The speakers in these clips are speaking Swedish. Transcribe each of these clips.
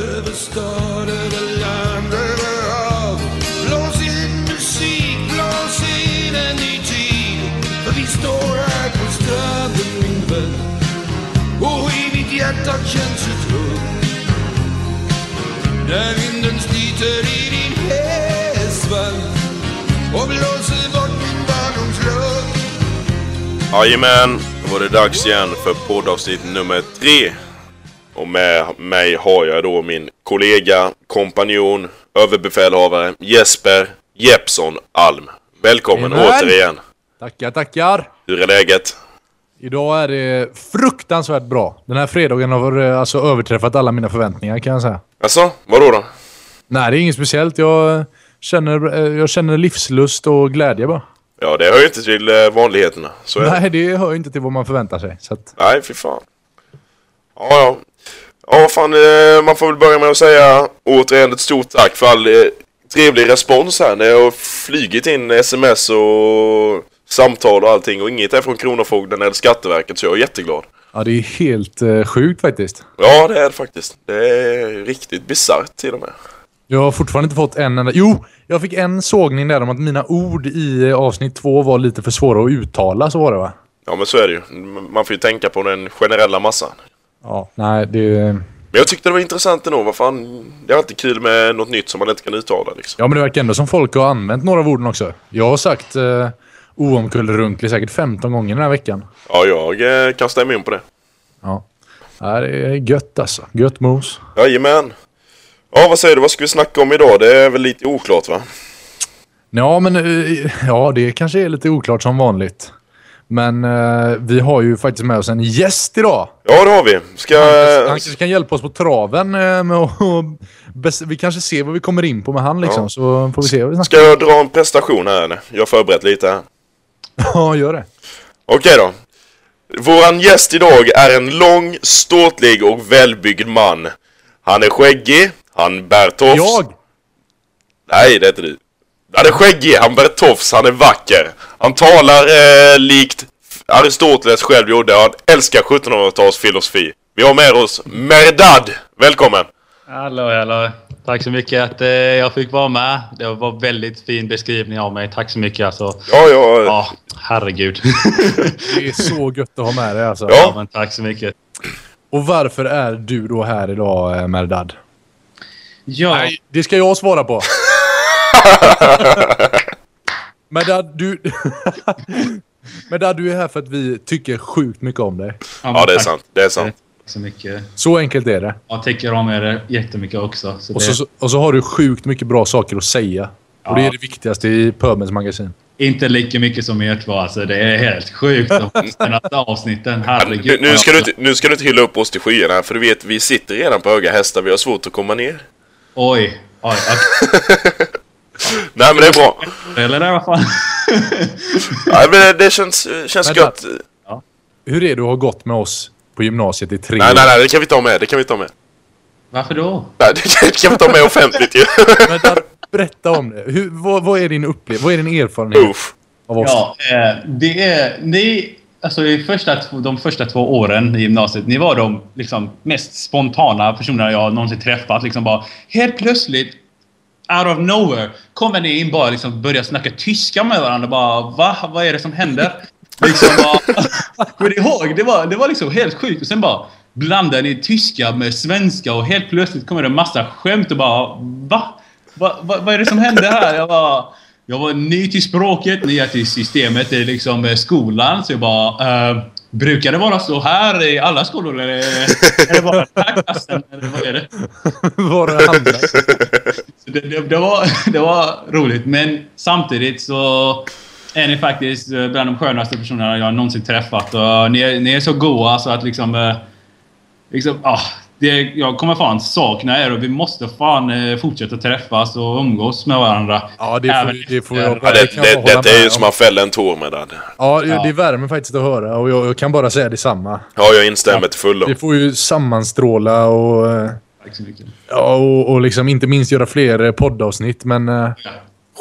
Över stad, över land, över hav. Blås in musik, blås in en ny tid. För vi står här på stranden min vän. Och i mitt hjärta känns ett hugg När vinden sliter i din hästvagn Och blåser bort min barndomslugg Jajamän, då var det dags igen för poddavsnitt nummer tre. Och med mig har jag då min kollega, kompanjon, överbefälhavare Jesper Jeppsson Alm. Välkommen Jajamän. återigen. Tackar, tackar. Hur är läget? Idag är det fruktansvärt bra. Den här fredagen har alltså överträffat alla mina förväntningar kan jag säga. Alltså, vadå då? Nej, det är inget speciellt. Jag känner, eh, jag känner livslust och glädje bara. Ja, det hör ju inte till eh, vanligheterna. Så det. Nej, det hör ju inte till vad man förväntar sig. Att, Nej, fy fan. Ja, ja. Ja, fan, eh, man får väl börja med att säga återigen ett stort tack för all eh, trevlig respons här. Det har flygit in sms och samtal och allting och inget är från Kronofogden eller Skatteverket så jag är jätteglad. ja, det är helt eh, sjukt faktiskt. Ja, det är det faktiskt. Det är riktigt bisarrt till och med. Jag har fortfarande inte fått en enda... Jo! Jag fick en sågning där om att mina ord i avsnitt två var lite för svåra att uttala. Så var det va? Ja, men så är det ju. Man får ju tänka på den generella massan. Ja. Nej, det... Men jag tyckte det var intressant ändå. Vad fan, det är alltid kul med något nytt som man inte kan uttala liksom. Ja, men det verkar ändå som folk har använt några av orden också. Jag har sagt eh, oomkullrunklig säkert 15 gånger den här veckan. Ja, jag eh, kan stämma in på det. Ja. ja det är gött alltså. Gött mos. Jajamän. Ja, vad säger du? Vad ska vi snacka om idag? Det är väl lite oklart va? Ja, men eh, ja, det kanske är lite oklart som vanligt. Men eh, vi har ju faktiskt med oss en gäst idag. Ja, det har vi. Ska... Han kanske kan hjälpa oss på traven eh, med att... Vi kanske ser vad vi kommer in på med han liksom. Ja. Så får vi se vad vi snackar Ska jag dra en prestation här eller? Jag har förberett lite här. Ja, gör det. Okej då. Våran gäst idag är en lång, ståtlig och välbyggd man. Han är skäggig, han bär tofs. Jag! Nej, det är inte du. Han är skäggig, han bär tofs, han är vacker. Han talar eh, likt Aristoteles själv gjorde, han älskar 1700-talsfilosofi. Vi har med oss Merdad. Välkommen! Hallå, hallå. Tack så mycket att eh, jag fick vara med. Det var väldigt fin beskrivning av mig. Tack så mycket alltså. Ja, ja. Ja, herregud. Det är så gött att ha med dig alltså. Ja. ja, men tack så mycket. Och varför är du då här idag, eh, Merdad? Ja, Nej, det ska jag svara på. Merdad, du... Merdad, du är här för att vi tycker sjukt mycket om dig. men Ja, det är sant. Det är sant. så mycket. Så enkelt är det. Jag tycker om er jättemycket också. Så Och det så, och så har du sjukt mycket bra saker att säga. Och det är Ja. det viktigaste i Pöbens magasin. inte lika mycket som ert var. Alltså, det är helt sjukt. De senaste avsnitten. Nu, Herregud. nu, ska du inte, nu ska du inte hylla upp oss till skyarna, för du vet, vi sitter redan på höga hästar. Vi har svårt att komma ner. Oj. Oj. Nej, men det är bra. Eller det, vad fan. Nej, men det, det känns, känns Vänta. gött. Hur är det att ha gått med oss på gymnasiet i tre Nej, år? nej, nej, det kan vi ta med. Det kan vi ta med. Varför då? Nej, det kan, det kan vi ta med offentligt ju. Merdad, berätta om det. Hur, vad, vad är din upplevelse? Vad är din erfarenhet Uff. av oss? Ja, eh, det är... Ni, alltså i första, de första två åren i gymnasiet, ni var de liksom mest spontana personerna jag någonsin träffat. Liksom bara, helt plötsligt, out of nowhere, kommer ni in bara liksom börjar snacka tyska med varandra. Bara, va? Vad är det som händer? Liksom bara, ihåg? Det var, det var liksom helt sjukt. Och sen bara blandade ni tyska med svenska och helt plötsligt kommer det en massa skämt och bara, va? Va, va, vad är det som händer här? Jag bara... Jag var ny till språket, nya till systemet i liksom eh, skolan. Så jag bara... Eh, brukar det vara så här i alla skolor? Eller är det bara den här klassen? Eller vad är det? Var det andra? Det, det, var, det var roligt. Men samtidigt så är ni faktiskt eh, bland de skönaste personerna jag någonsin träffat. Och ni, är, ni är så goa så att liksom... eh, liksom ah, det, jag kommer fan sakna er och vi måste fan eh, fortsätta träffas och umgås med varandra. Ja, det får, Även det får jag Ja, det, det, detta är ju om. som att fälla en tår med den. Ja, det, Ja. det värmer faktiskt att höra och jag, jag kan bara säga detsamma. Ja, jag instämmer till fullo. Vi får ju sammanstråla och, eh, Tack så mycket. ja, och, och liksom inte minst göra fler eh, poddavsnitt, men Ja,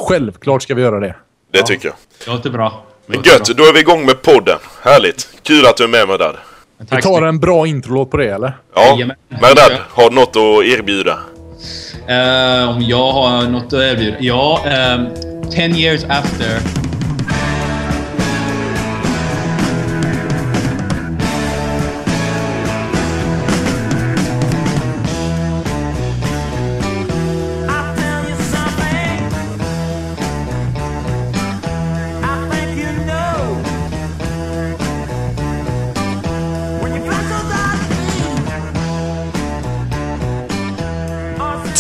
självklart ska vi göra det. Det tycker jag. det låter bra. Men gött, då är vi igång med podden. Härligt. Kul att du är med mig där. Vi tar en bra introlåt på det eller? Ja. Merdad, har du något att erbjuda? Eh, om jag har något att erbjuda? Ja, um, 10 years after.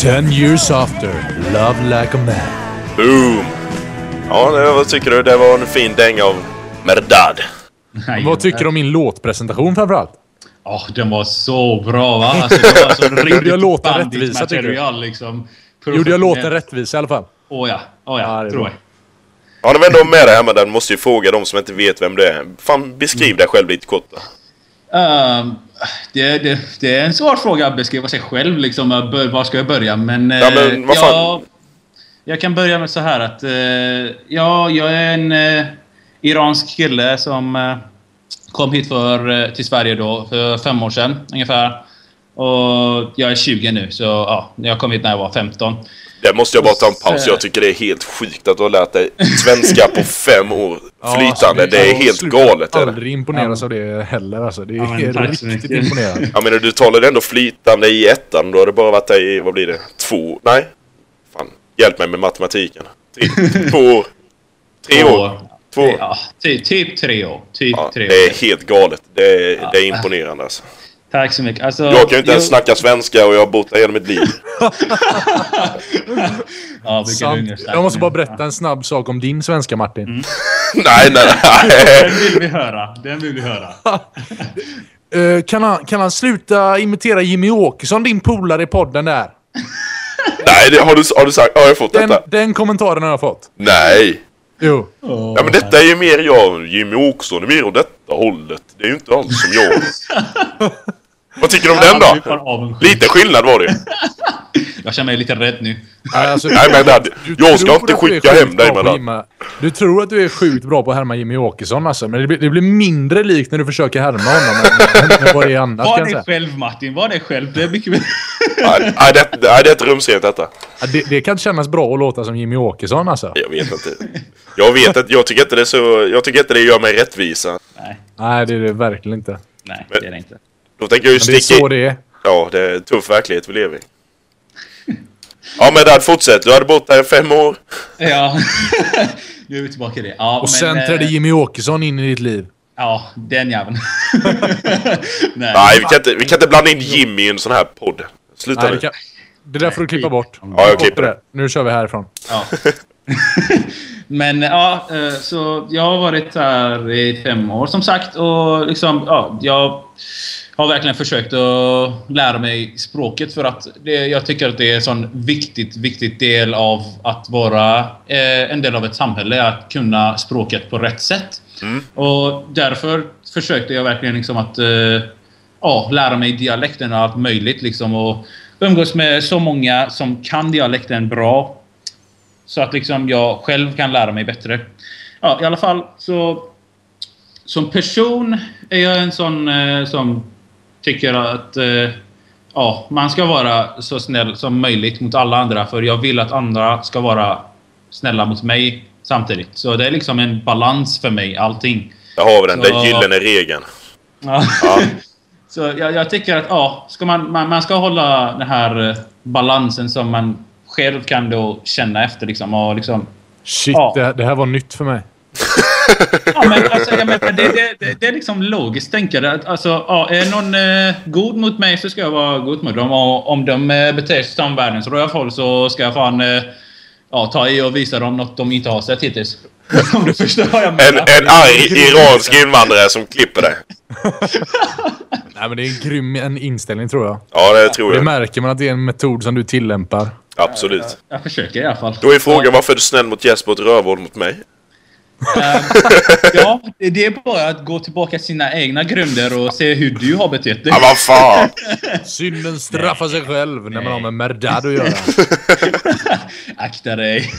Ten years after, love like a man. Boom! Ja, det, vad tycker du? Det var en fin dänga av Merdad. Vad tycker du om min låtpresentation framförallt? Ja, den var så bra va? Alltså, det var så riktigt jag låten rättvisa, tycker du? liksom. Gjorde jag låten rättvis i alla fall? Åh ja, åh Ja, ja, det är tror bra. jag. Ja, när vi ändå med dig här Merdad måste ju fråga de som inte vet vem du är. Fan, beskriv dig själv lite kort då. Ehm, det, det, det är en svår fråga att beskriva sig själv. Liksom, var ska jag börja? Men, Ja, men eh, vad fan? jag, jag kan börja med så här att... eh, ja, jag är en eh, iransk kille som kom hit för, till Sverige då för fem år sedan ungefär. Och jag är 20 nu, så ja, jag kom hit när jag var 15. Där måste jag bara ta en paus. Jag tycker det är helt sjukt att du har lärt dig svenska på fem år flytande. alltså, det är jag helt galet. Det? aldrig imponeras av det heller alltså. Det är Ja, riktigt imponerande. Jag menar, du talade ändå flytande i ettan. Då har det bara varit där i, vad blir det? Två? Nej? Fan, hjälp mig med matematiken. Tre, två år. Tre år. Två år. Ja, ty, typ tre år. Typ Ja, tre år. det är helt galet. Det är, det är imponerande alltså. Tack så mycket. Alltså, Jag kan ju inte ens snacka svenska och jag har bott där hela mitt liv. Ja. Jag måste bara berätta en snabb sak om din svenska Martin. Mm. nej, nej, nej. Den vill vi höra. Den vill vi höra. Eh, kan, han, kan han sluta imitera Jimmy Åkesson, din polare i podden där? nej det, har, du, har du sagt? Har jag fått Den, detta? den kommentaren har jag fått. Nej. Jo. Ja men detta är ju mer jag. Jimmy Åkesson är mer åt detta hållet. Det är ju inte alls som jag. Vad tycker du om den då? Lite skillnad var det. Jag känner mig lite rädd nu. Nej, alltså, Nej men du jag ska inte skicka hem dig med Du tror att du är sjukt bra på att härma Jimmy Åkesson alltså, men det blir, det blir mindre likt när du försöker härma honom än, än vad det är annars Var jag säga. själv Martin. Var dig själv. Det är mycket mer... Nej, det, nej, det är ett rumsrent detta. Det, det kan kännas bra att låta som Jimmy Åkesson alltså. Jag vet inte. Jag vet att jag tycker inte det är så... Jag tycker inte det gör mig rättvisa. Nej, Nej, det är det verkligen inte. nej det är det inte. Då tänker jag ju Men det är sticka så det är. Ja, det är en tuff verklighet vi lever i. Ja men Dad, fortsätt. Du hade bott här i fem år. Ja. nu är vi tillbaka i det. Ja, Och sen eh, trädde Jimmy Åkesson in i ditt liv. Ja, den jäveln. nej. Nej, vi kan, inte, vi kan inte blanda in Jimmy i en sån här podd. Sluta Nej, nu. det, kan, det där får du klippa bort. Ja, jag klipper det. Nu kör vi härifrån. Ja. Men ja, eh, så jag har varit här i fem år som sagt och liksom, ja, jag har verkligen försökt att lära mig språket för att det, jag tycker att det är en sån viktigt, viktigt del av att vara eh, en del av ett samhälle, att kunna språket på rätt sätt. Och därför försökte jag verkligen liksom att eh, ja, lära mig dialekten och allt möjligt liksom och umgås med så många som kan dialekten bra så att liksom jag själv kan lära mig bättre. Ja, i alla fall så... Som person är jag en sån eh, som tycker att eh, ja, man ska vara så snäll som möjligt mot alla andra. För jag vill att andra ska vara snälla mot mig samtidigt. Så det är liksom en balans för mig, allting. Där har vi den. Så- Den gyllene regeln. Ja. Ja. Så jag, jag tycker att ja, ska man, man, man ska hålla den här eh, balansen som man själv kan då känna efter. Liksom, och liksom, Shit, Ja. det, det här var nytt för mig. Ja, men alltså, jag menar, det, det, det, det är liksom logiskt tänkande. att, Alltså, ja, är någon eh, god mot mig så ska jag vara god mot dem. Och om de eh, beter sig som världens rövhål så ska jag fan eh, ja, ta i och visa dem något de inte har sett hittills. om du förstår vad jag En, menar. en arg iransk invandrare som klipper dig. Nej, men det är en grym en inställning tror jag. Ja, det tror Det jag. märker man att det är en metod som du tillämpar. Absolut. Jag försöker i alla fall. Då är frågan varför är du snäll mot Jesper och ett rövhål mot mig? Ja, det är bara att gå tillbaka till sina egna grunder och se hur du har betett dig. Ja, vad fan! Synden straffar sig själv när man har med Merdad att göra. Akta dig.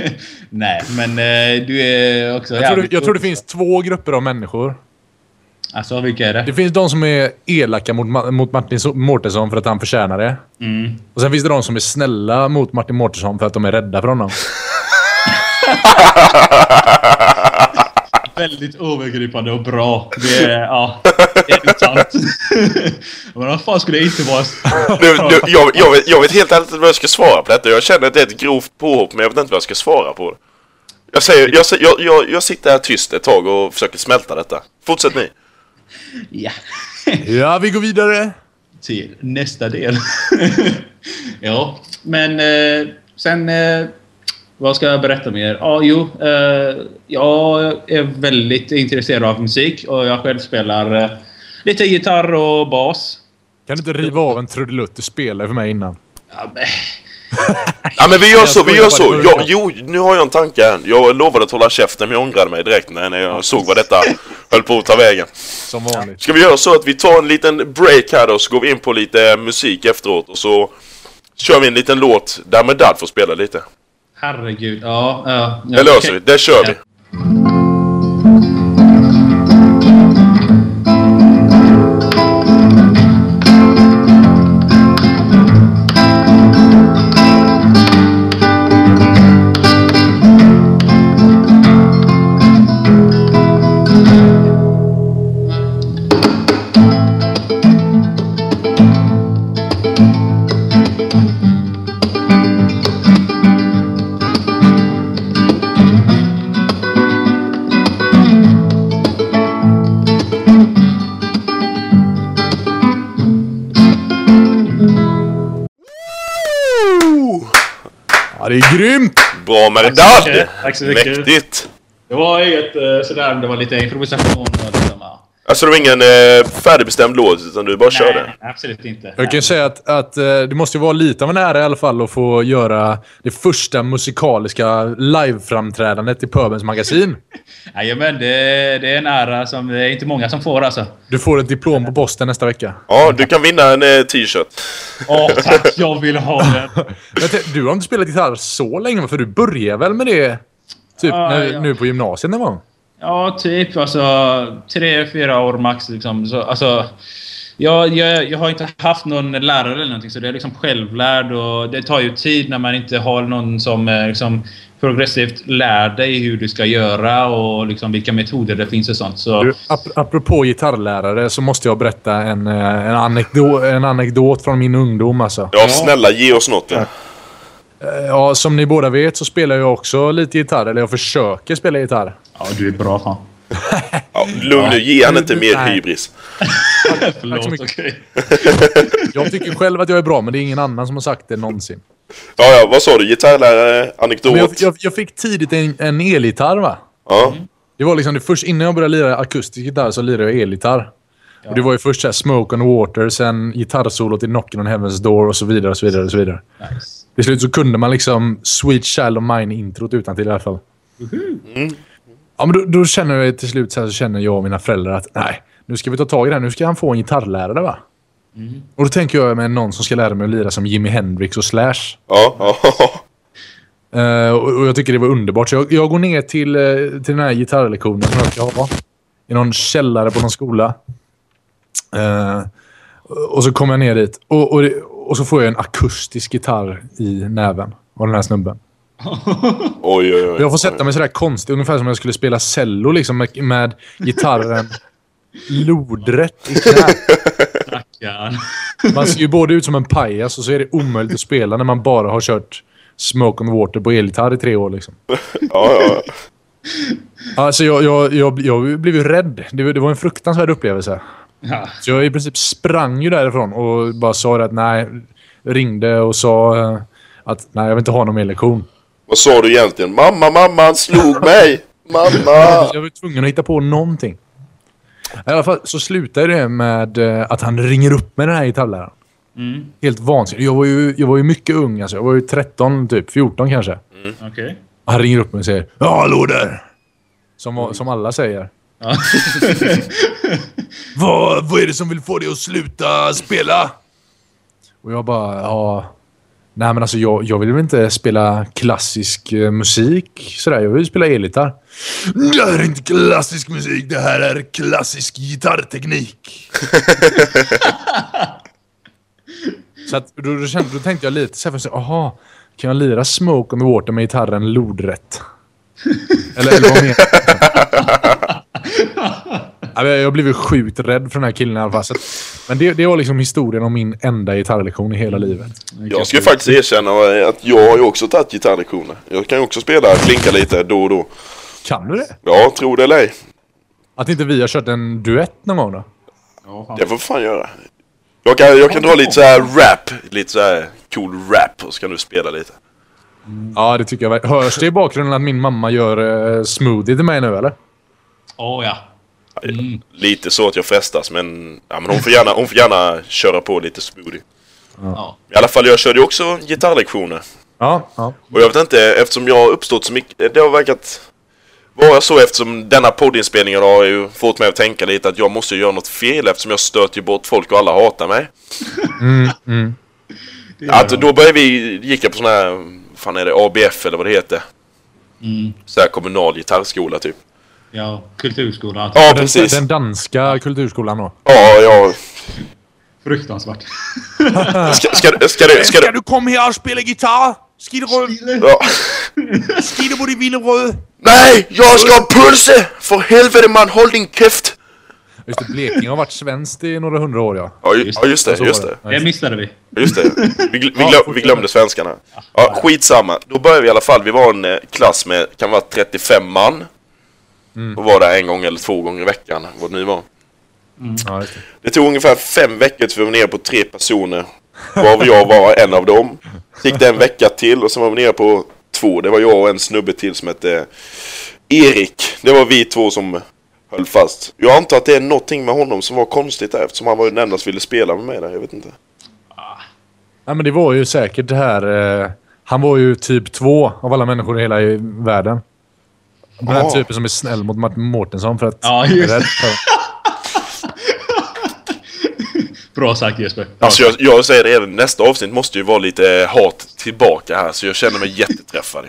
Nej, men eh, du är också Jag tror, det, jag tror det finns två grupper av människor. Alltså, vilka är det? Det finns de som är elaka mot, mot Martin So- Mårtensson för att han förtjänar det. Mm. Och sen finns det de som är snälla mot Martin Mårtensson för att de är rädda för honom. Väldigt övergripande och bra. Det är, ja, det är sant. Men vad fan skulle det inte vara? Nu, nu, jag, jag, vet, jag vet helt ärligt inte vad jag ska svara på detta. Jag känner att det är ett grovt påhopp, men jag vet inte vad jag ska svara på det. Jag, säger, jag, jag, jag, jag sitter här tyst ett tag och försöker smälta detta. Fortsätt ni. Ja. Ja, vi går vidare. Till nästa del. ja, men eh, sen... Eh, vad ska jag berätta mer? Ja, jo. Eh, jag är väldigt intresserad av musik och jag själv spelar eh, lite gitarr och bas. Kan du inte riva av en trudelutt du spelade för mig innan? Ja, men, Ja men vi gör så, vi gör så. Jag, jo, nu har jag en tanke här. Jag lovade att hålla käften men jag ångrade mig direkt när när jag såg vad detta höll på att ta vägen. Som vanligt. Ska vi göra så att vi tar en liten break här då, så går vi in på lite musik efteråt och så kör vi en liten låt där Medad får spela lite. Herregud. Ja, ja, ja Det löser vi, det kör vi. Är grymt! Bra mycket. Tack så mycket. Mäktigt! Det var inget eh, sådär, det var lite improvisation och liksom, ja. Alltså det var ingen eh, färdigbestämd låt utan du bara körde? Nej, absolut inte. Jag kan ju säga att, att eh, det måste ju vara lite av en ära i alla fall att få göra det första musikaliska liveframträdandet i Pöbens magasin. Jajamän, det, det är en ära som det är inte många som får alltså. Du får ett diplom på posten nästa vecka. Ja, du kan vinna en eh, t-shirt. Åh tack, jag vill ha den. Du har inte spelat gitarr så länge, för du började väl med det typ Ja, när, ja. nu på gymnasiet någon gång? Ja, typ alltså tre, fyra år max liksom. Så, alltså, jag, jag, jag har inte haft någon lärare eller någonting så det är liksom självlärd och det tar ju tid när man inte har någon som eh, liksom, progressivt lär dig hur du ska göra och liksom vilka metoder det finns och sånt. Så, Du, ap apropå gitarrlärare så måste jag berätta en, eh, en, anekdot, en anekdot från min ungdom alltså. Ja, snälla ge oss något. Ja. Eh, Ja, som ni båda vet så spelar jag också lite gitarr, eller jag försöker spela gitarr. ja, du är bra fan. Ja, lugn nu, ge han inte mer Nej. hybris. Förlåt, okej. Jag tycker själv att jag är bra, men det är ingen annan som har sagt det någonsin. Ja, ja, vad sa du? Gitarrlärare, anekdot? Jag, jag, jag fick tidigt en, en elgitarr va? Ja. Det var liksom det först innan jag började lira akustisk gitarr så lirade jag elgitarr. Och det var ju först så här Smoke on Water, sen gitarrsolot i Knockin' on Heaven's Door och så vidare och så vidare och så vidare. Nice. Till slut så kunde man liksom Sweet Child of Mine-introt utan till i alla fall. Ja, men då, då känner jag till slut så, känner jag och mina föräldrar att nej, nu ska vi ta tag i det här. Nu ska han få en gitarrlärare va? Och då tänker jag med någon som ska lära mig att lira som Jimi Hendrix och Slash. Ja, ja. Och, och jag tycker det var underbart. Så jag, jag går ner till, eh, till den här gitarrlektionen som jag ska ha. I någon källare på någon skola. Eh, och så kommer jag ner dit. Och, och, det, och så får jag en akustisk gitarr i näven av den här snubben. Oj, oj, oj. Jag får sätta mig sådär konstigt, ungefär som om jag skulle spela cello liksom med, med gitarren lodrätt i knät. Man ser ju både ut som en pajas och så är det omöjligt att spela när man bara har kört Smoke on the Water på elgitarr i tre år. Liksom. Ja, ja. Alltså jag, jag, jag, jag blev ju rädd. Det, det var en fruktansvärd upplevelse. Ja. Så jag i princip sprang ju därifrån och bara sa att nej. Ringde och sa eh, att nej, jag vill inte ha någon mer lektion. Vad sa du egentligen? Mamma, mamma, han slog mig! Mamma! Jag var tvungen att hitta på någonting. I alla fall så slutade det med eh, att han ringer upp med den här gitarrläraren. Mm. Helt vansinnigt. Jag var ju, jag var ju mycket ung alltså. Jag var ju 13, typ 14 kanske. Okej. Han ringer upp mig och säger Ja, hallå där! Som, som alla säger. Ja. Vad, vad är det som vill få dig att sluta spela? Och jag bara, ja... Nej, men alltså jag, jag vill väl inte spela klassisk eh, musik sådär. Jag vill spela elgitarr. Det här är inte klassisk musik, det här är klassisk gitarrteknik. så att, då, då, kände, då tänkte jag lite så här, för aha, kan jag lira Smoke on the Water med gitarren lodrätt? eller, eller vad menar Jag blev ju sjukt rädd för den här killen i alla fall. Men det, det var liksom historien om min enda gitarrlektion i hela livet. Jag ska faktiskt erkänna att jag har ju också tagit gitarrlektioner. Jag kan ju också spela, klinka lite då och då. Kan du det? Ja, tro det eller ej. Att inte vi har kört en duett någon gång då? Det får fan göra. Jag kan, jag kan dra lite så här rap, lite så här cool rap och så kan du spela lite. Ja, det tycker jag. Hörs det i bakgrunden att min mamma gör uh, smoothie till mig nu eller? Åh ja. Lite så att jag frestas men, ja, men hon, får gärna, hon får gärna köra på lite smoothie. ja. I alla fall, jag körde ju också gitarrlektioner. Ja. ja. Och jag vet inte, eftersom jag har uppstått så mycket, det har verkat vara så eftersom denna poddinspelningen har ju fått mig att tänka lite att jag måste göra något fel eftersom jag stöter ju bort folk och alla hatar mig. Att då började vi, gick jag på sån här, fan är det, ABF eller vad det heter. Så här kommunal gitarrskola typ. Ja. Kulturskolan. Ja Den, precis. den danska kulturskolan då. Ja, ja. Fruktansvärt. Ska, ska, ska, ska, det, ska, du komma här och spela gitarr? Skidröd! ja. Skidebody Villeröd! Nej, jag ska ha pulse! För helvete man, håll din käft! Just det, Blekinge har varit svenskt i några hundra år ja. Ja, ju- ja just det, just det. Det missade vi. Just det. Vi, vi, Ja, glöm, vi glömde svenskarna. Ja, skitsamma. Då började vi i alla fall. Vi var en eh, klass med, kan vara 35 man. Och var där en gång eller två gånger i veckan, vad det nu var. Ja, just det. Det tog ungefär fem veckor tills vi var nere på tre personer. Varav jag var en av dem. Så gick det en vecka till och sen var vi nere på två. Det var jag och en snubbe till som hette Erik. Det var vi två som höll fast. Jag antar att det är någonting med honom som var konstigt där eftersom han var den enda som ville spela med mig där. Jag vet inte. Ja, men det var ju säkert det här... Eh, han var ju typ två av alla människor i hela världen. Den här typen som är snäll mot Martin Mårtensson för att... Ja, just det. Bra sagt Jesper. Alltså jag, jag säger det redan, nästa avsnitt måste ju vara lite hat tillbaka här så jag känner mig jätteträffad.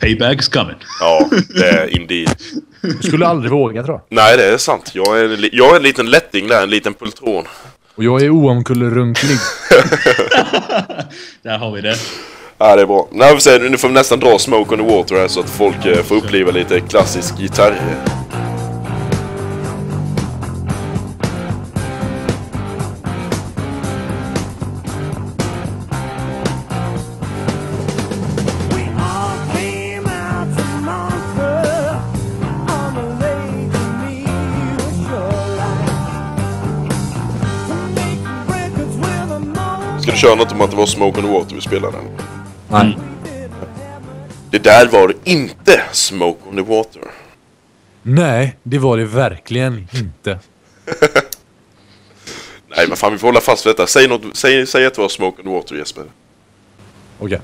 Payback's coming. Ja, det är indeed. Du skulle aldrig våga tror jag. Nej, det är sant. Jag är, jag är en liten lätting där, en liten pultron. Och jag är oomkullrunklig. Där har vi det. Ja, det är bra. Nej, vi säger, nu får vi nästan dra Smoke on the Water här så att folk eh, får uppleva lite klassisk gitarr. Ska du köra något om att det var Smoke on the Water vi spelade? Nej. Det där var inte Smoke on the Water. Nej, det var det verkligen inte. Nej, men fan vi får hålla fast vid detta. Säg, något, säg, säg att det var Smoke on the Water Jesper. Okej.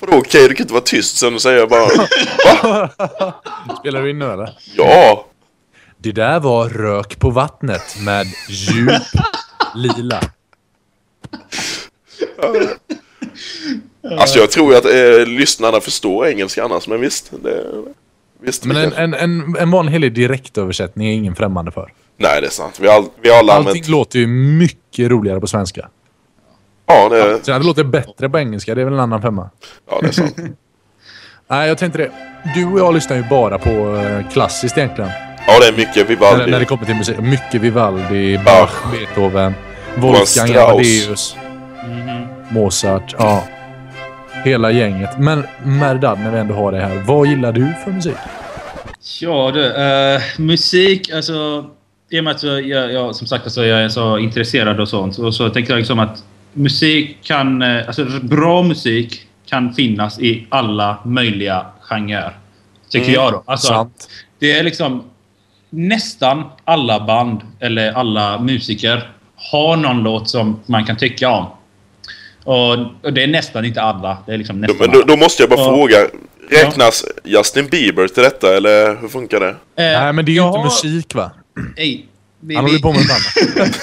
Vadå okej? Du kan inte vara tyst sen och säga bara Spelar du in nu eller? ja. Det där var Rök på vattnet med djup lila. Alltså jag tror att eh, lyssnarna förstår engelska annars, men visst. Det, visst Men en, en, en, en vanlig direktöversättning är ingen främmande för. Nej, det är sant. Vi har, all, vi har Allting använt... låter ju mycket roligare på svenska. Ja, det, Sen det låter bättre på engelska, det är väl en annan femma. ja, det är sant. Nej, jag tänkte det. Du och jag lyssnar ju bara på eh, klassiskt egentligen. Ja, det är mycket När, när det Vivaldi. kommer till musik. Mycket Vivaldi, Bach. Bach, Beethoven, Wolfgang. Amadeus, Mozart. Ja. Hela gänget. Men Merdad, när vi ändå har det här. Vad gillar du för musik? Ja du, eh, musik, alltså... I och med att jag, jag, som sagt alltså, jag är så intresserad och sånt. Och så tänkte jag liksom att musik kan... eh, Alltså bra musik kan finnas i alla möjliga genrer. Tycker Mm. jag då. Alltså, Sant. det är liksom... Nästan alla band, eller alla musiker, har någon låt som man kan tycka om. Och, och det är nästan inte alla. Det är liksom nästan Men då, då måste jag bara Ja. fråga. Räknas Justin Bieber till detta, eller hur funkar det? Eh, Nej, men det är ju jag inte har- musik va? Nej, vi, Han håller på med något annat.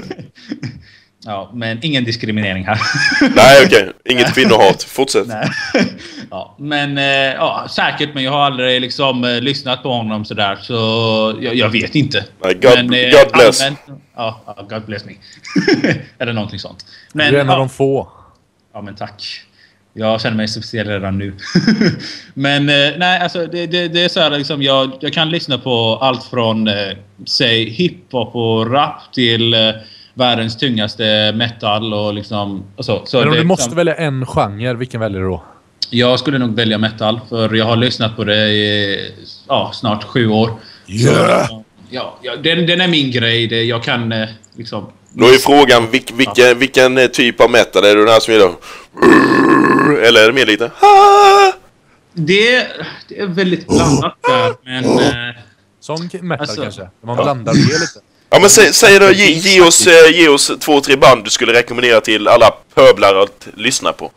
Ja, men ingen diskriminering här. Nej, okej. Inget kvinnohat. Fortsätt. Nej. ja, men eh, ja, säkert, men jag har aldrig liksom eh, lyssnat på honom sådär, så jag, jag vet inte. Nej, God- men, God bless. allmänt- ja, God bless me. Eller någonting sånt. Du Men, är en av ja, de få. ja, men tack. Jag känner mig speciell redan nu. men eh, nej, alltså det, det, det är så här liksom, jag, jag kan lyssna på allt från, eh, säg hiphop och rap till eh, världens tyngsta metal och liksom... Och så. så Men om det du måste liksom, välja en genre, vilken väljer du då? Jag skulle nog välja metal, för jag har lyssnat på det i ja, snart sju år. Yeah! Så, ja, ja, den, den är min grej. Det, jag kan eh, liksom... Då är frågan vilk, vilken, vilken eh, typ av metal är det den här som gillar? Eller är det mer lite? Det, det är väldigt blandat där, men... Eh, Sån metal Alltså- kanske? Man blandar det lite. Ja men säg, säg då, ge, ge, oss, eh, ge oss två, tre band du skulle rekommendera till alla pöblar att lyssna på.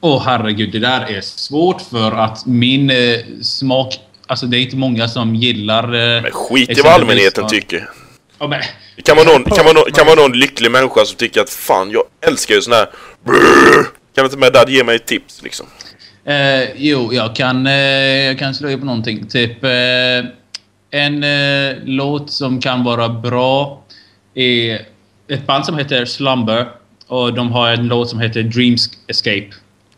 Åh herregud, det där är svårt för att min eh, smak... Alltså det är inte många som gillar... Eh, Men skit i vad allmänheten ja. tycker. Ja, men, Det kan vara någon, kan vara någon, kan vara någon lycklig människa som tycker att fan, jag älskar ju sån här... Kan inte med dad ge mig ett tips liksom? Eh, jo, jag kan, eh, jag kan slå upp någonting. Typ eh, en eh, låt som kan vara bra är ett band som heter Slumber. Och de har en låt som heter Dreams Escape.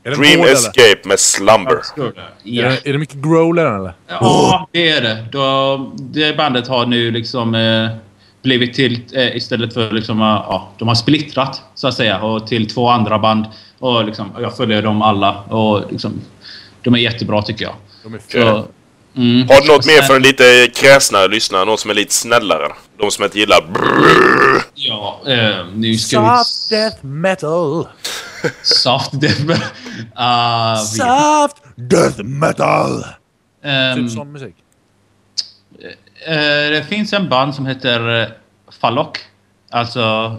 Dream eller? Escape med Slumber. Ja, Är, det, är det mycket growl i den eller? ja det är det. Då, det bandet har nu liksom eh, blivit till eh, istället för liksom, eh, ja, de har splittrat så att säga och till två andra band. Och liksom, jag följer dem alla och liksom, de är jättebra tycker jag. De är Okej. Mm. Har du något mer för en lite kräsnare lyssnare? Någon som är lite snällare? De som inte gillar Ja, eh, nu ska vi... Soft death metal! Soft death. Ah, vi- Soft death metal! ehm, Typ sån musik. eh, det finns en band som heter eh, Fallock. Alltså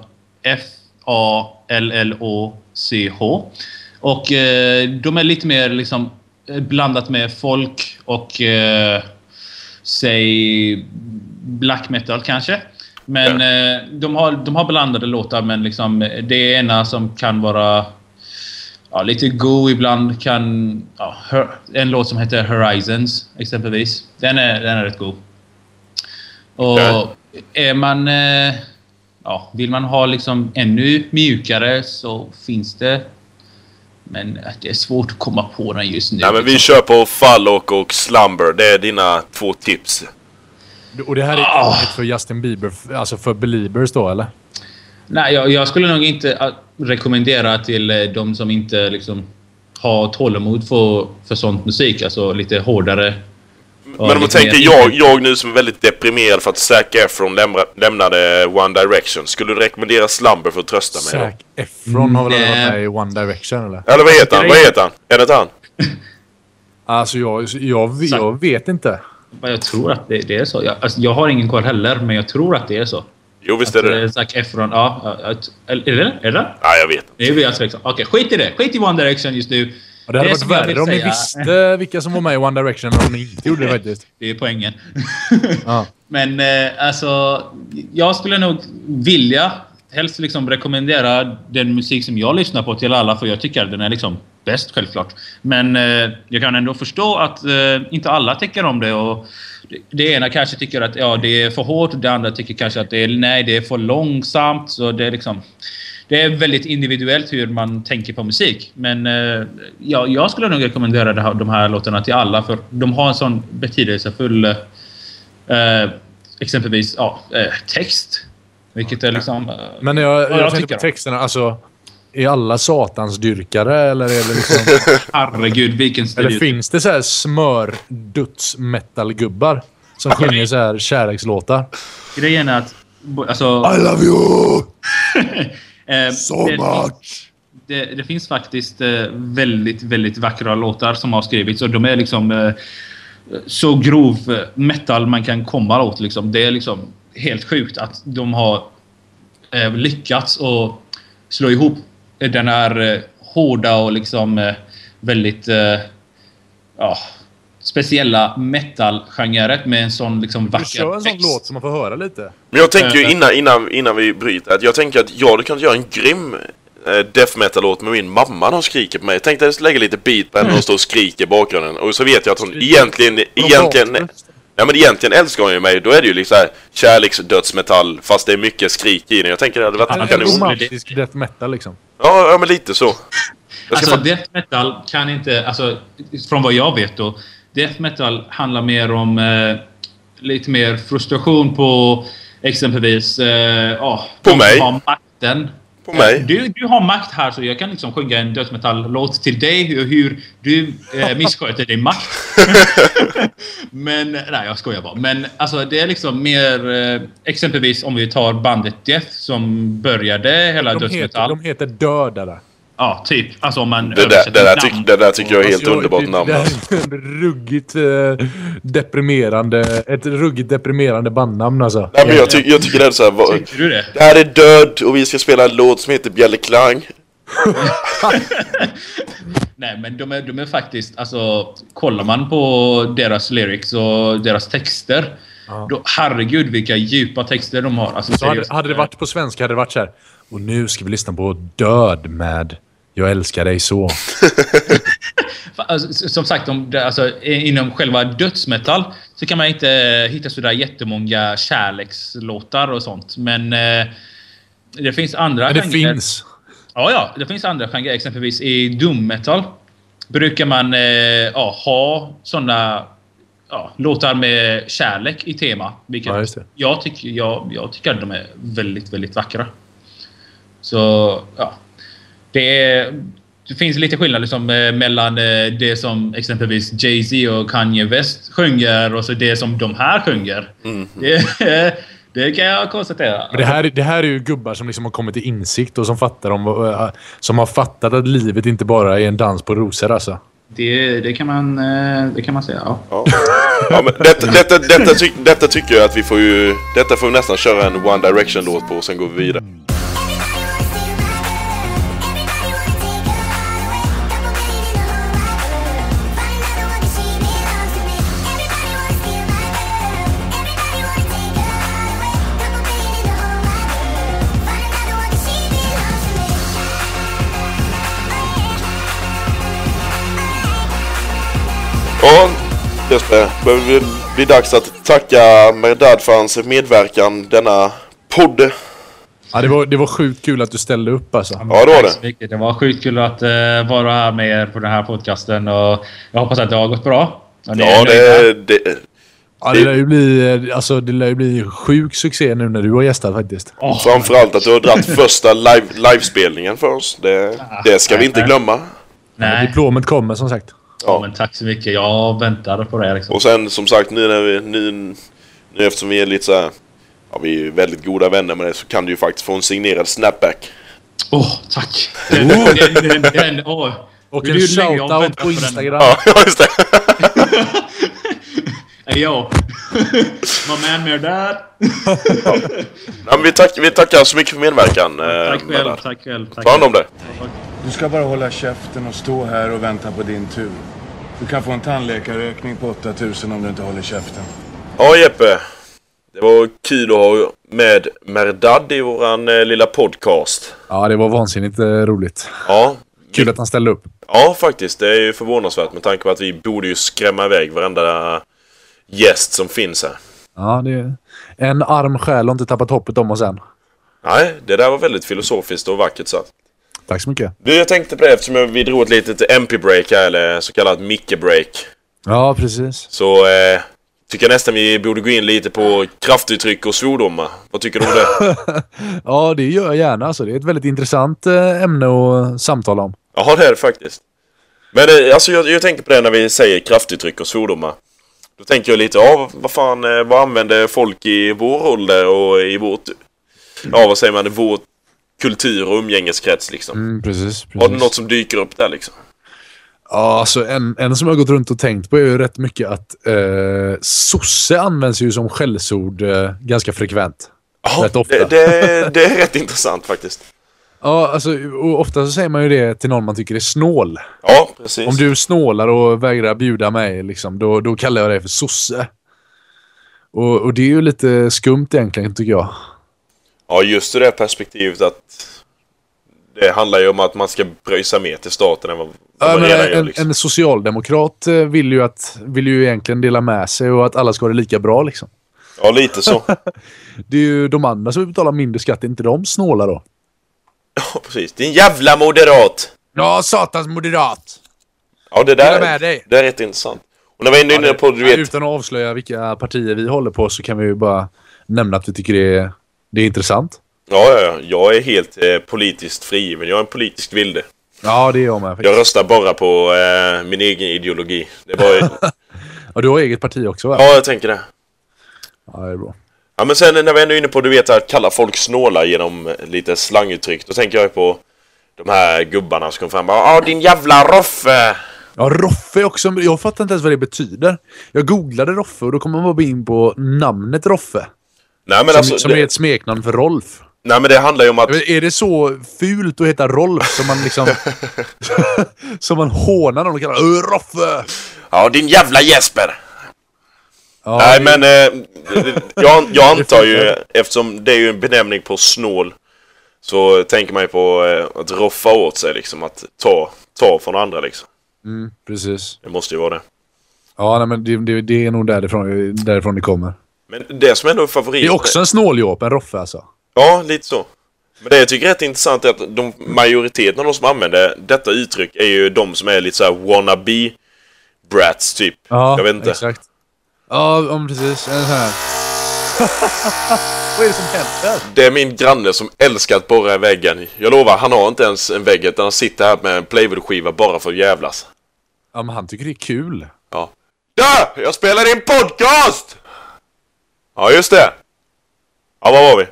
F-A-L-L-O-C-H. Och eh, de är lite mer liksom blandat med folk och eh, säg black metal kanske. Men eh, de, har, de har blandade låtar men liksom det är ena som kan vara ja, lite go ibland. Kan, ja, Hor- en låt som heter Horizons exempelvis. Den är, den är rätt god. Och Okej. är man... Eh, ja, vill man ha liksom ännu mjukare så finns det. Men det är svårt att komma på den just nu. Nej men vi kör på Fallock och Slumber. Det är dina två tips. Och det här är inget för Justin Bieber, alltså för Beliebers då eller? Nej, jag, jag skulle nog inte eh, rekommendera till eh, de som inte liksom har tålamod för, för sånt musik. Alltså lite hårdare. Men om man tänker jag, jag nu som är väldigt deprimerad för att Zac Efron lämna, lämnade One Direction. Skulle du rekommendera Slumber för att trösta mig Zac Efron har väl aldrig Nej. varit med i One Direction eller? Eller vad heter han? Vad heter han? Är det inte han? Alltså jag, jag, jag vet inte. Jag tror att det, det är så. Jag, alltså, jag har ingen koll heller, men jag tror att det är så. Jo visst Att är det det. Zac Efron, ja. Är det? Är det? Nej jag vet Det är vi alltså liksom. Okej, skit i det. Skit i One Direction just nu. Och det hade Det varit värre om ni visste vilka som var med i One Direction än om ni inte gjorde det faktiskt. Det är poängen. Ja. Men eh, alltså, jag skulle nog vilja helst liksom rekommendera den musik som jag lyssnar på till alla för jag tycker att den är liksom bäst självklart. Men eh, jag kan ändå förstå att eh, inte alla tycker om det och det, det ena kanske tycker att ja, det är för hårt och det andra tycker kanske att det är, nej, det är för långsamt. Så det är liksom... Det är väldigt individuellt hur man tänker på musik. Men eh, ja, jag skulle nog rekommendera här, de här låtarna till alla för de har en sån betydelsefull eh, exempelvis ja, eh, text. Vilket är liksom... eh, Men jag, jag, Ja, jag tänkte tycker på texterna. Alltså, är alla satans dyrkare eller är det liksom... herregud, vilken eller stereotyp. finns det så här smör duts metal-gubbar som sjunger så här kärlekslåtar? Grejen är att... Alltså, I love you eh, so det, much! det, det finns faktiskt eh, väldigt, väldigt vackra låtar som har skrivits och de är liksom eh, så grov metal man kan komma åt. Liksom. Det är liksom helt sjukt att de har lyckats att slå ihop den här hårda och liksom väldigt ja, speciella metal-genret med en sån liksom Du vacker kör en sån text. låt som man får höra lite. Men jag tänker ju Eh, innan, innan, innan vi bryter att jag tänker att jag hade kunnat göra en grym eh, death metal-låt med min mamma när hon skriker på mig. Jag tänkte att jag skulle lägga lite beat på henne och stå och skrika i bakgrunden. Och så vet jag att hon egentligen, egentligen, ja men egentligen älskar hon ju mig. Då är det ju liksom kärleksdödsmetall fast det är mycket skrik i den. Jag tänker det hade varit kanon. romantisk death metal liksom. Ja, ja men lite så. Alltså death metal kan inte, alltså från vad jag vet då. Death metal handlar mer om eh, lite mer frustration på exempelvis eh, ja, På mig. har makten. På mig. Du, du har makt här så jag kan liksom sjunga en death metal-låt till dig hur, hur du eh, missköter din makt. Men, nej jag skojar bara. Men alltså det är liksom mer eh, exempelvis om vi tar bandet Death som började hela De death heter, metal. de heter Dödare. Ja, typ. Alltså om man Det där, översätter det, där namn. tyck, det där tycker jag är helt Alltså, underbart det- namn. Det alltså. är en ruggigt eh, deprimerande... Ett ruggigt deprimerande bandnamn alltså. Nej men jag, ty, jag tycker det är så här, vad- Tycker du det? Det här är död och vi ska spela en låt som heter Bjällerklang. Nej, men de är, de är faktiskt... Alltså, kollar man på deras lyrics och deras texter. Då, herregud vilka djupa texter de har. Alltså, Så hade, hade det varit på svenska hade det varit så här. Och nu ska vi lyssna på Död med Jag älskar dig så. Alltså, som sagt, det, alltså, inom själva dödsmetall så kan man inte hitta sådär jättemånga kärlekslåtar och sånt. Men eh, det finns andra Men det genrer. finns. Ja, ja. Det finns andra genrer. Exempelvis i doom metal brukar man eh, ja, ha sådana ja, låtar med kärlek i tema. Vilket Ja, just det. Jag, tycker, jag, jag tycker att de är väldigt, väldigt vackra. Så, ja. Det, är, det finns lite skillnad liksom, eh, mellan eh, det som exempelvis Jay-Z och Kanye West sjunger och så det som de här sjunger. Det, det kan jag konstatera. Men det, här, det här är ju gubbar som liksom har kommit till insikt och som fattar om, eh, Som har fattat att livet inte bara är en dans på rosor alltså. Det, det, kan man, det kan man säga, ja. Ja. Ja, men detta, detta, detta, ty, detta tycker jag att vi får ju... Detta får vi nästan köra en One Direction-låt på och sen går vi vidare. Ja, Jesper. Börjar det bli dags att tacka Merdad för hans medverkan denna podd. Ja, det, var, det var sjukt kul att du ställde upp alltså. Ja, det var det. Det var sjukt kul att eh, vara här med er på den här podcasten och jag hoppas att det har gått bra. Ja, det... det Ja, det lär ju bli, alltså, det lär ju bli sjuk succé nu när du har gästat faktiskt. Åh, framförallt att du har dragit första live, livespelningen för oss. Det, det ska vi inte glömma. nej. Diplomet kommer som sagt. Ja, men tack så mycket. Jag väntade på det. Liksom. Och sen som sagt nu när vi... Nu, nu eftersom vi är lite så här, Ja, vi är väldigt goda vänner med det så kan du ju faktiskt få en signerad snapback. Åh, tack! Den, den, den, den, åh. Och en du lägga och shoutout på? Instagram. Ja, just det. Hey, yo! My man Merdad! Ja, men vi, tack, vi tackar så mycket för medverkan. eh, Tack själv, Merdad. tack själv. Ta hand om själv. Du ska bara hålla käften och stå här och vänta på din tur. Du kan få en tandläkarräkning på 8000 om du inte håller käften. Ja Jeppe. Det var kul att ha med Merdad i våran eh, lilla podcast. Ja, det var vansinnigt eh, roligt. Ja. Kul att han ställde upp. Ja, faktiskt. Det är ju förvånansvärt med tanke på att vi borde ju skrämma iväg varenda gäst som finns här. Ja, det är en arm själ och inte tappat hoppet om oss än. Nej, det där var väldigt filosofiskt och vackert sagt. Tack så mycket. Du, jag tänkte på det eftersom vi drog ett litet MP-break här, eller så kallat Micke-break. Ja, precis. Så eh, tycker jag nästan vi borde gå in lite på kraftuttryck och svordomar. Vad tycker du om det? Ja, det gör jag gärna. Alltså, det är ett väldigt intressant eh, ämne att samtala om. Ja, det är det faktiskt. Men eh, alltså jag, jag tänker på det när vi säger kraftuttryck och svordomar. Då tänker jag lite, ja vad fan, eh, vad använder folk i vår ålder och i vårt, ja vad säger man, i vår kultur och umgängeskrets liksom. Mm, precis, precis. Har du något som dyker upp där liksom? Ja, alltså en, en som jag gått runt och tänkt på är ju rätt mycket att eh, sosse används ju som skällsord eh, ganska frekvent. Ja, Rätt ofta. det, det, det är rätt intressant faktiskt. Ja, alltså, och ofta så säger man ju det till någon man tycker är snål. Ja, precis. Om du snålar och vägrar bjuda mig, liksom, då, då kallar jag dig för sosse. Och, och det är ju lite skumt egentligen, tycker jag. Ja, just det perspektivet att det handlar ju om att man ska pröjsa mer till staten än vad, vad Ja, man redan gör. en, Liksom. en socialdemokrat eh, vill ju, att, vill ju egentligen dela med sig och att alla ska ha det lika bra. Liksom. Ja, lite så. Det är ju de andra som betalar mindre skatt, är inte de snåla då? Ja, precis. Din jävla moderat! Ja, satans moderat! Ja, det där, med dig. det är rätt intressant. Och när vi är inne på, du vet... Utan att avslöja vilka partier vi håller på så kan vi ju bara nämna att vi tycker det är, det är intressant. Ja, ja, ja. Jag är helt eh, politiskt frigiven. Jag är en politisk vilde. Ja, det är jag med. faktiskt. Jag röstar bara på eh, min egen ideologi. Det bara... Ja, du har eget parti också va? ja, jag tänker det. Ja, det är bra. Ja, men sen när vi ändå är inne på, du vet, att kalla folk snåla genom eh, lite slanguttryck. Då tänker jag på de här gubbarna som kommer fram och bara ah, din jävla roffe! Ja, Roffe också... Jag fattar inte ens vad det betyder. Jag googlade Roffe och då kommer man bara in på namnet Roffe. Nej men, Som, alltså, som det, är ett smeknamn för Rolf. nej men det handlar ju om att... Är det så fult att heta Rolf som man liksom... som man hånar någon och kallar "Ö, Roffe! Ja, din jävla Jesper! Ja, Nej det- men eh, jag, jag antar ju, eftersom det är ju en benämning på snål Så tänker man ju på eh, att roffa åt sig liksom, att ta, ta från andra liksom Mm, precis. Det måste ju vara det Ja, nej, men det, det, det är nog därifrån, därifrån det kommer. Men det som ändå är favorit Det är också en snåljåp, en Roffe alltså. Ja, lite så Men det jag tycker är rätt intressant är att de, majoriteten av de som använder detta uttryck är ju de som är lite såhär wannabe brats typ Ja, Jag vet inte Exakt. Ja, om precis. En sån här. Vad är det som händer? Det är min granne som älskar att borra i väggen Jag lovar, han har inte ens en vägg utan han sitter här med en playwoodskiva bara för att jävlas Ja, men han tycker det är kul. Ja. Ja! Jag spelar in podcast! Ja, just det. Ja, var var vi?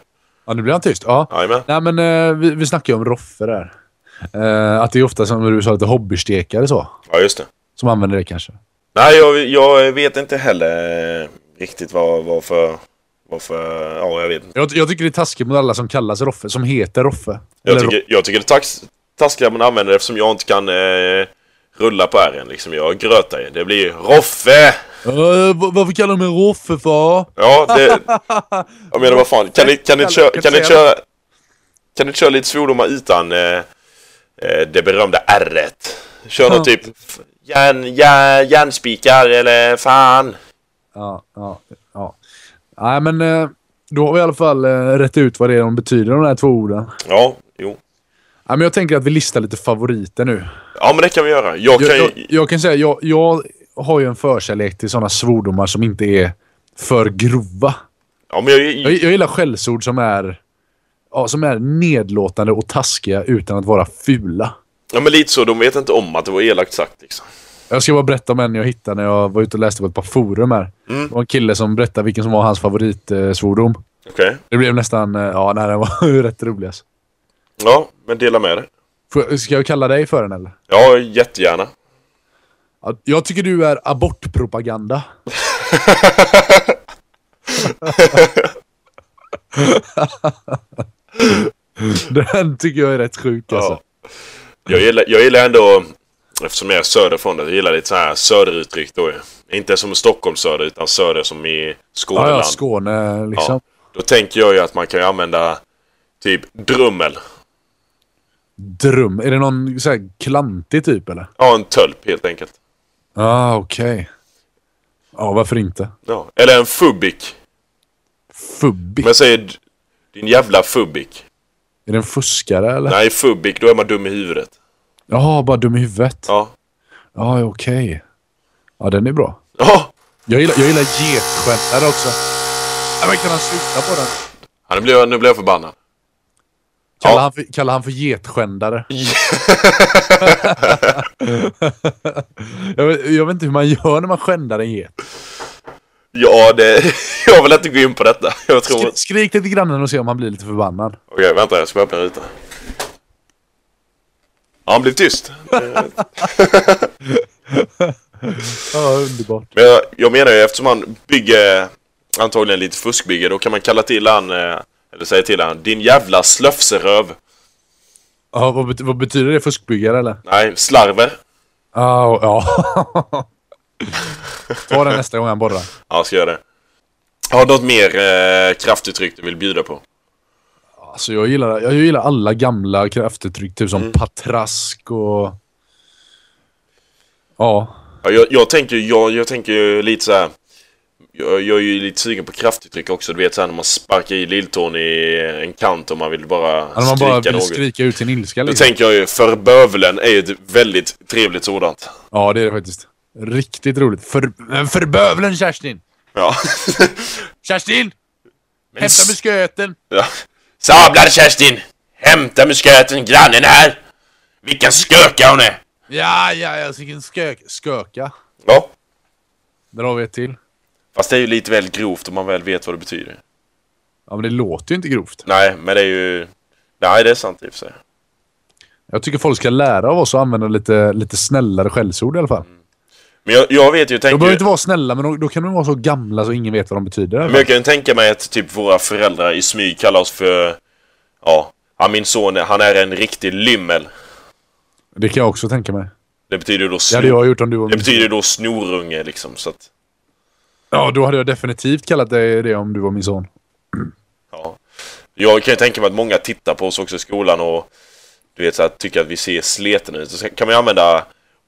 Ja, nu blir han tyst. Ja. Jajamän. Nej, men eh, vi, vi snackar ju om Roffe där. Eh, att det är ofta som du sa, lite hobbystekare så. Ja, just det. Som använder det kanske. Nej, jag, jag vet inte heller eh, riktigt vad, vad för... Vad för... Ja, jag vet inte. Jag, jag tycker det är taskigt mot alla som kallas Roffe, som heter Roffe. Jag Eller tycker, jag tycker det är tax, taskigt att man använder det eftersom jag inte kan eh, rulla på ärren liksom. Jag grötar ju. Det blir Roffe! Uh, varför kallar de mig Roffe för? Ja, det... Jag menar vad fan. Kan ni, kan ni, köra, kan ni köra... Kan ni köra lite svordomar utan eh, eh, det berömda ärret? Kör något typ... Järn, järn, järnspikar eller fan. Ja, ja, ja. Nej, men eh, då har vi i alla fall eh, rätt ut vad det är de betyder, de här två orden. Ja, jo. Ja, men jag tänker att vi listar lite favoriter nu. Ja, men det kan vi göra. Jag kan Jag, jag, jag kan säga, jag, jag har ju en förkärlek till sådana svordomar som inte är för grova. Ja, men jag, Jag, jag gillar skällsord som är, ja, som är nedlåtande och taskiga utan att vara fula. ja, men lite så. De vet inte om att det var elakt sagt liksom. Jag ska bara berätta om en jag hittade när jag var ute och läste på ett par forum här. Mm. Det var en kille som berättade vilken som var hans favoritsvordom. Okej. Det blev nästan, eh, ja, nej, den var rätt rolig alltså. Ja, men dela med dig. Ska jag kalla dig för den eller? Ja, jättegärna. Ja, Jag tycker du är abortpropaganda. Den tycker jag är rätt sjuk alltså. Ja. Jag gillar, jag gillar ändå, eftersom jag är söderifrån, jag gillar lite så här söderuttryck då. Inte som Stockholm söder, utan söder som i Ja, Skåneland. ja, Skåne liksom. Ja. Då tänker jag ju att man kan ju använda typ drummel. Drum. Är det någon så här klantig typ eller? Ja, en tölp helt enkelt. Ja, ah, okej. Ja, varför inte? Ja. Eller en fubbik. Fubbik. Men jag säger din jävla fubbik. Är det en fuskare eller? Nej, fubbik, då är man dum i huvudet. Jaha, bara dum i huvudet. Ja, Ja. okej. Ja, den är bra. Ja! Jag gillar, jag gillar getskändare också. Ja, men kan han sluta på den? ja nu, blir jag, nu blir jag förbannad. Kallar, Ja. han, för, kallar han för getskändare? jag, vet, jag vet inte hur man gör när man skändar en get. Ja, det... Jag vill inte gå in på detta. Jag tror... Skri, skrik till grannen och se om han blir lite förbannad. Okej, vänta. Jag ska öppna rutan. Ja, han blev tyst. Ja, underbart. Men jag, jag menar ju eftersom han bygger antagligen lite fuskbygge, då kan man kalla till han, eh, eller säga till han, din jävla slöfseröv. Ja, vad, bet- vad betyder det? Fuskbyggare eller? Nej, slarver. Ja, ja. Ta den nästa gång han borrar. Ja, ska göra det. Har du något mer eh, kraftuttryck du vill bjuda på? Alltså jag gillar, jag gillar alla gamla kraftuttryck, typ Mm. som patrask och... Ja. Ja, jag, jag tänker jag, jag tänker lite så här. Jag, jag är ju lite sugen på kraftuttryck också. Du vet såhär när man sparkar i lilltån i en kant och man vill bara man skrika bara vill något. skrika ut sin ilska Då liksom. tänker jag ju, för bövelen är ju ett väldigt trevligt sådant. Ja, det är det faktiskt. Riktigt roligt. För, för bövelen Kerstin! Ja. Kerstin! Men Hämta musköten! ja. Sablar Kerstin! Hämta musköten, grannen här! Vilken sköka hon är! Ja, ja, ja, vilken skök, sköka. Ja. Där har vi ett till. Fast det är ju lite väl grovt om man väl vet vad det betyder. Ja, men det låter ju inte grovt. Nej, men det är ju... Nej, det är sant i och för sig. Jag tycker folk ska lära av oss att använda lite, lite snällare skällsord i alla fall. Men jag, jag vet ju, De tänker behöver ju... inte vara snälla, men då, då kan de vara så gamla så ingen vet vad de betyder. Men jag kan ju tänka mig att typ våra föräldrar i smyg kallar oss för... Ja, min son han är en riktig lymmel. Det kan jag också tänka mig. Det betyder då Det hade snor... jag gjort om du var Det betyder då snorunge liksom, så att... Ja, då hade jag definitivt kallat dig det om du var min son. Ja. Jag kan ju tänka mig att många tittar på oss också i skolan och du vet så här, tycker att vi ser sleten ut. Så kan man ju använda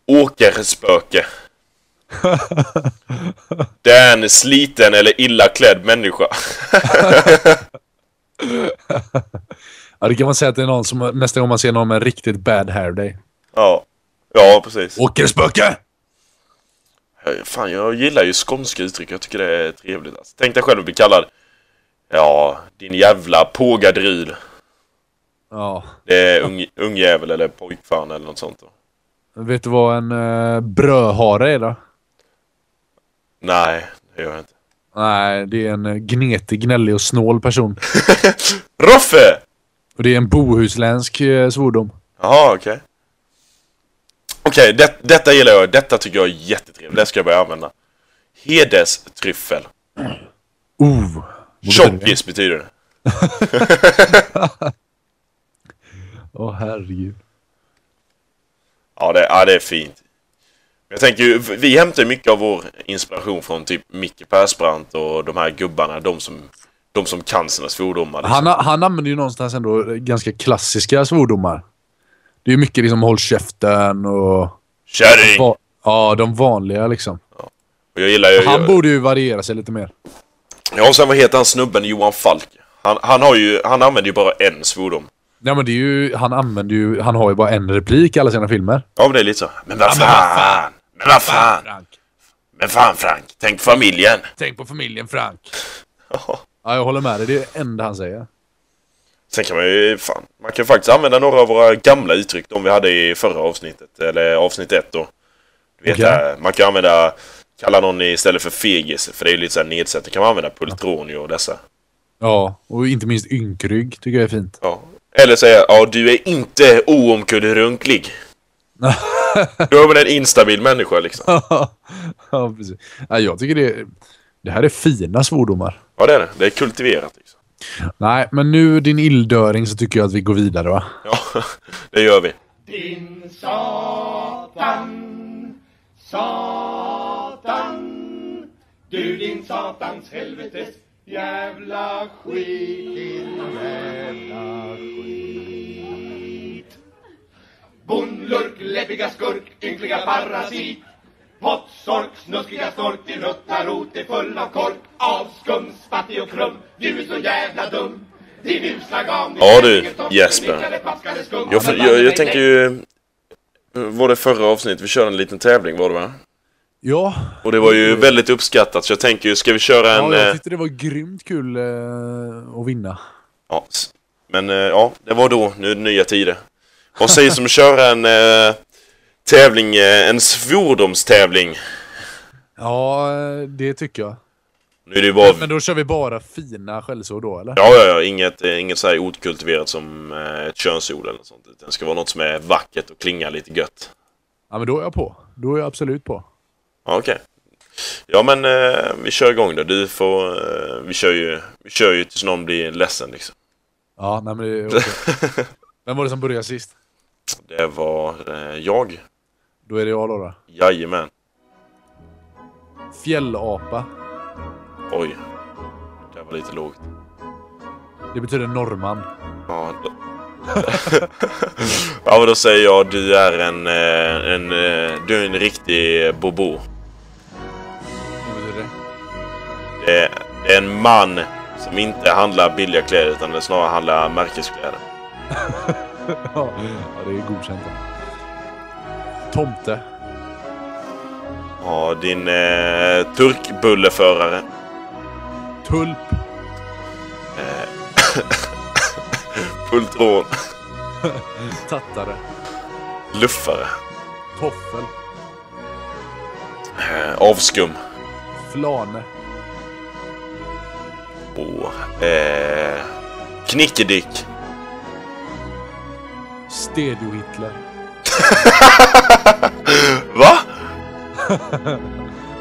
åkerspöke. Det är en sliten eller illa klädd människa. Ja, det kan man säga att det är någon som nästa gång man ser någon med riktigt bad hair day. Ja, ja precis. Åkerspöke! Fan, jag gillar ju skånska uttryck. Jag tycker det är trevligt. Alltså. Tänk dig själv att bli kallad Ja, din jävla pågadryl. Ja. Det är ung, ungjävel eller pojkfan eller något sånt. Då. Vet du vad en uh, brödhare är då? Nej, det gör jag inte. Nej, det är en eh, gnetig, gnällig och snål person. Roffe! Och det är en bohuslänsk uh, svordom. Jaha, okej. Okej, det, detta gillar jag. Detta tycker jag är jättetrevligt. Det ska jag börja använda. Hedestryffel. Oh! Tjockis betyder det. Åh herregud. Ja det, ja, det är fint. Jag tänker ju, vi hämtar mycket av vår inspiration från typ Micke Persbrandt och de här gubbarna. De som, de som kan sina svordomar. Liksom. Han, han använder ju någonstans ändå ganska klassiska svordomar. Det är mycket liksom håll käften och... Kärring! Ja, de vanliga liksom. Och jag gillar ju... Han borde ju variera sig lite mer. Ja, och sen vad heter han snubben? Johan Falk. Han, han har ju, han använder ju bara en svordom. Ja, men det är ju... Han använder ju... Han har ju bara en replik i alla sina filmer. Ja, men det är lite så. Men vad fan! Men vad fan! Frank. Men fan Frank, tänk på familjen! Tänk på familjen Frank. Ja. Ja, jag håller med dig. Det är det enda han säger. Sen kan man ju, fan, man kan faktiskt använda några av våra gamla uttryck, de vi hade i förra avsnittet, eller avsnitt ett då. Du vet, där, man kan använda, kalla någon istället för fegis, för det är ju lite såhär nedsättande, kan man använda pultronio och dessa. Ja, och inte minst ynkrygg tycker jag är fint. Ja. Eller säga, ja du är inte oomkullrunklig. Då är man en instabil människa liksom. ja, precis. Ja, jag tycker det... Det här är fina svordomar. Ja det är det, det är kultiverat liksom. Nej, men nu din illdöring så tycker jag att vi går vidare va? Ja, det gör vi. Din Satan, Satan, du din Satans helvetes jävla skit, din jävla skit. Bondlurk, läppiga skurk, ynkliga parasit. Pottsork, snuskiga snork, din ruttna rot är full av kork. Avskum, spattig och krum, du är så jävla dum. Din usla gam, Ja, du, Jesper. Jag, jag, jag, jag tänker ju... Var det förra avsnittet vi körde en liten tävling var det va? Ja. Och det var ju väldigt uppskattat så jag tänker ju, ska vi köra en... ja jag eh, tyckte det var grymt kul eh, att vinna. Ja, men eh, ja, det var då. Nu är det nya tider. Vad sägs om att köra en eh, tävling, eh, en svordomstävling? Ja, eh, det tycker jag. Nu är det bara... Men då kör vi bara fina skällsord då, eller? Ja, ja, ja, inget, eh, inget så här okultiverat som ett könsord eller något sånt. Utan det ska vara något som är vackert och klingar lite gött. Ja, men då är jag på. Då är jag absolut på. Ja, okej. Ja, men eh, vi kör igång då. Du får... Eh, vi kör ju... Vi kör ju tills någon blir ledsen liksom. Ja, nej men det är okej. Vem var det som började sist? Det var eh, jag. Då är det jag då. då. Jajamän. Fjällapa. Oj. Det var lite lågt. Det betyder norrman. Ja, då... ja men då säger jag du är en, eh, en, eh, du är en riktig bobo. Vad betyder det? Det är, det är en man som inte handlar billiga kläder utan snarare handlar märkeskläder. ja, det är godkänt. Tomte. Ja, din eh, turkbulleförare. Tulp. Pultron. Tattare. Luffare. Toffel. Eh, avskum. Flane. Och, eh, knickedick. Stedio-Hitler. Va?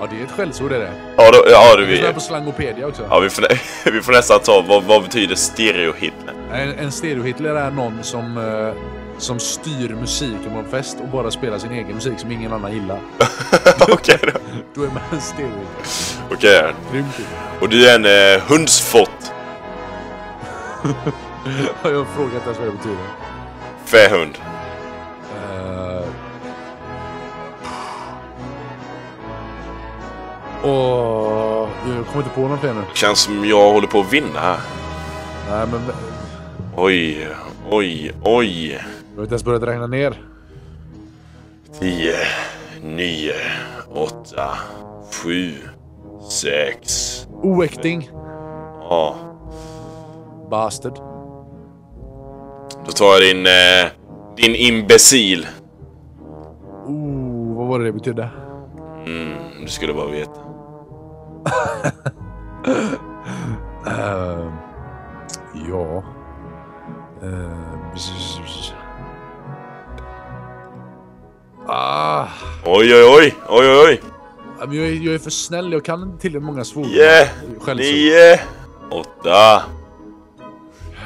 Ja, det är ett skällsord är det. Ja, då, ja Det står här vi, på slangopedia också. ja, vi, får, vi får nästan ta vad, vad betyder stereo-Hitler? En, en stereo-Hitler är någon som, eh, som styr musiken på en fest och bara spelar sin egen musik som ingen annan gillar. Okej då. Då är man en stereo-Hitler. Okej. Grymt ju. Och du är en eh, hundsfott. Har jag frågat ens vad det betyder? Fähund. Åh, jag kommer inte på någon fler nu. Känns som jag håller på att vinna här. Nej, men Oj, oj, oj. jag har inte ens börjat räkna ner. 10, 9, 8, 7, 6. Oäkting. Ja, Bastard. då tar jag din, eh, din imbecil. Oh, vad var det det betydde? Mm, du skulle bara veta. Uh, ja. Uh, bzz, bzz. ah, Oj, oj, oj, oj, oj, jag, är, jag är för snäll. Jag kan inte tillräckligt många svordomar. 10, Skällsord. 9, 8,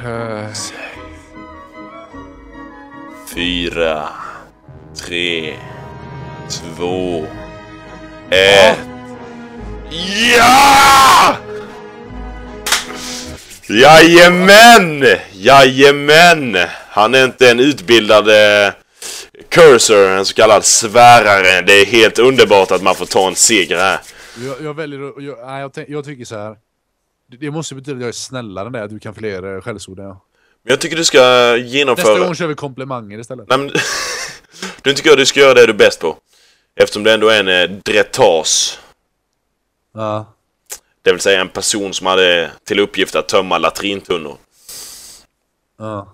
Eh, 4, 3, 2, 1. Ja! Jajamän! Jajamän! Han är inte en utbildad eh, cursor, en så kallad svärare. Det är helt underbart att man får ta en seger här. jag, jag väljer att... Jag, nej, jag, tänk, jag tycker så här. Det, det måste betyda att jag är snällare än det. Att du kan fler skällsord än jag. Men jag tycker du ska Nästa genomföra... gång kör vi komplimanger istället. Nej men... du tycker jag du ska göra det du är bäst på. Eftersom det ändå är en eh, dretas. Ja. Det vill säga en person som hade till uppgift att tömma latrintunnor. Ja.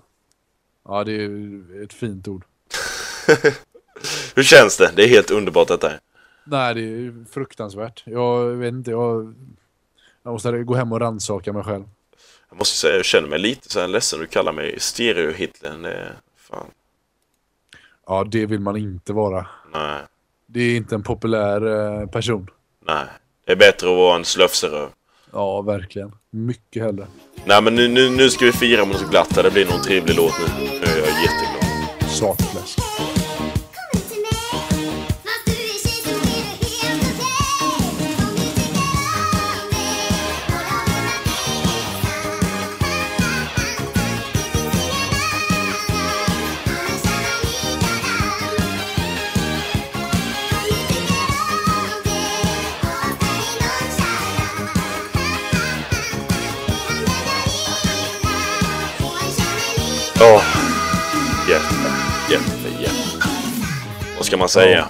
Ja, det är ju ett fint ord. Hur känns det? Det är helt underbart detta. Nej, det är fruktansvärt. Jag vet inte, jag... Jag måste gå hem och rannsaka mig själv. Jag måste säga, jag känner mig lite så här ledsen. Du kallar mig stereo-Hitler. Fan... Ja, det vill man inte vara. Nej, Det är inte en populär eh, person. nej. Det är bättre att vara en slöfseröv. Ja, verkligen. Mycket hellre. Nej men nu, nu, nu ska vi fira något glatt här. Det blir någon trevlig låt nu. Nu är jag jätteglad. Sakfläsk. Åh, jätte, jätte, jätte. Vad ska man säga?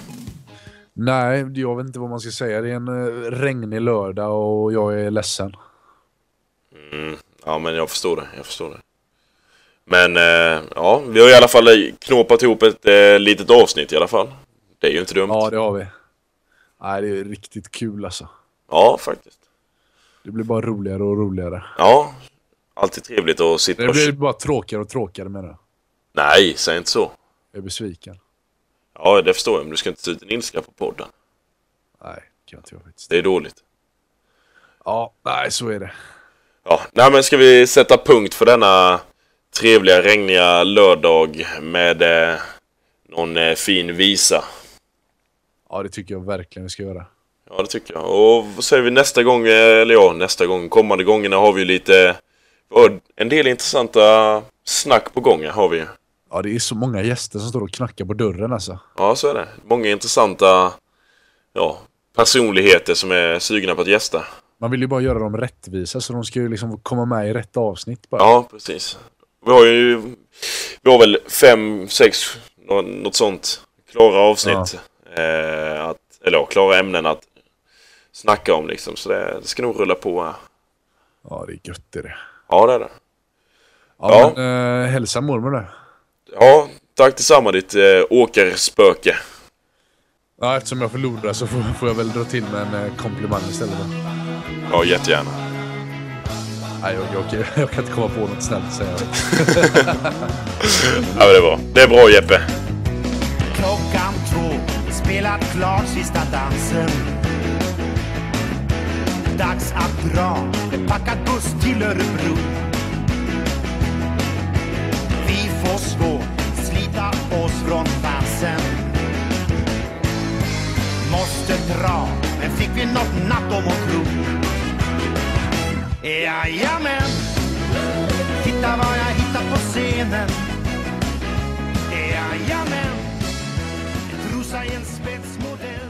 Nej, jag vet inte vad man ska säga. Det är en eh, regnig lördag och jag är ledsen. Mm, ja men jag förstår det, jag förstår det. Men eh, ja, vi har i alla fall knåpat ihop ett eh, litet avsnitt i alla fall. Det är ju inte dumt. Ja, det har vi. Nej, det är riktigt kul alltså. Ja, faktiskt. Det blir bara roligare och roligare. Ja, alltid trevligt att sitta Det och... blir bara tråkigare och tråkigare med det. Nej, säg inte så. Jag är besviken. Ja, det förstår jag, men du ska inte ta ut din ilska på podden. Nej, det kan jag inte göra faktiskt. Det är dåligt. Ja, nej, så är det. Ja, nej men ska vi sätta punkt för denna trevliga regniga lördag med eh, någon eh, fin visa. Ja, det tycker jag verkligen vi ska göra. Ja, det tycker jag. Och vad säger vi nästa gång, eh, eller ja, nästa gång, kommande gångerna har vi lite, ja, en del intressanta snack på gång har vi. Ja, det är så många gäster som står och knackar på dörren alltså. Ja, så är det. Många intressanta, ja, personligheter som är sugna på att gästa. Man vill ju bara göra dem rättvisa så de ska ju liksom komma med i rätt avsnitt bara. Ja, precis. Vi har ju, vi har väl fem, sex, nå- något sånt klara avsnitt. Eh, att, eller ja, klara ämnen att snacka om liksom. Så det, det ska nog rulla på. Ja, det är gött det. Ja, det är det. Ja, Ja. Men, eh, hälsa mormor där. Ja, tack detsamma ditt eh, åkerspöke. Ja, eftersom jag förlorar så får, får jag väl dra till med en eh, komplimang istället. Då. Ja, jättegärna. Nej, jag, jag, jag kan inte komma på något snällt att säga. Ja, men det är bra. Det är bra Jeppe. Klockan två, spelat klart sista dansen. Dags att dra, fullpackad buss till Örebro. Vi får svå, slita oss från fansen. Måste dra, men fick vi nåt natt om att tro? Jajamän, titta vad jag hittat på scenen. Jajamän, en trosa i en spetsmodell.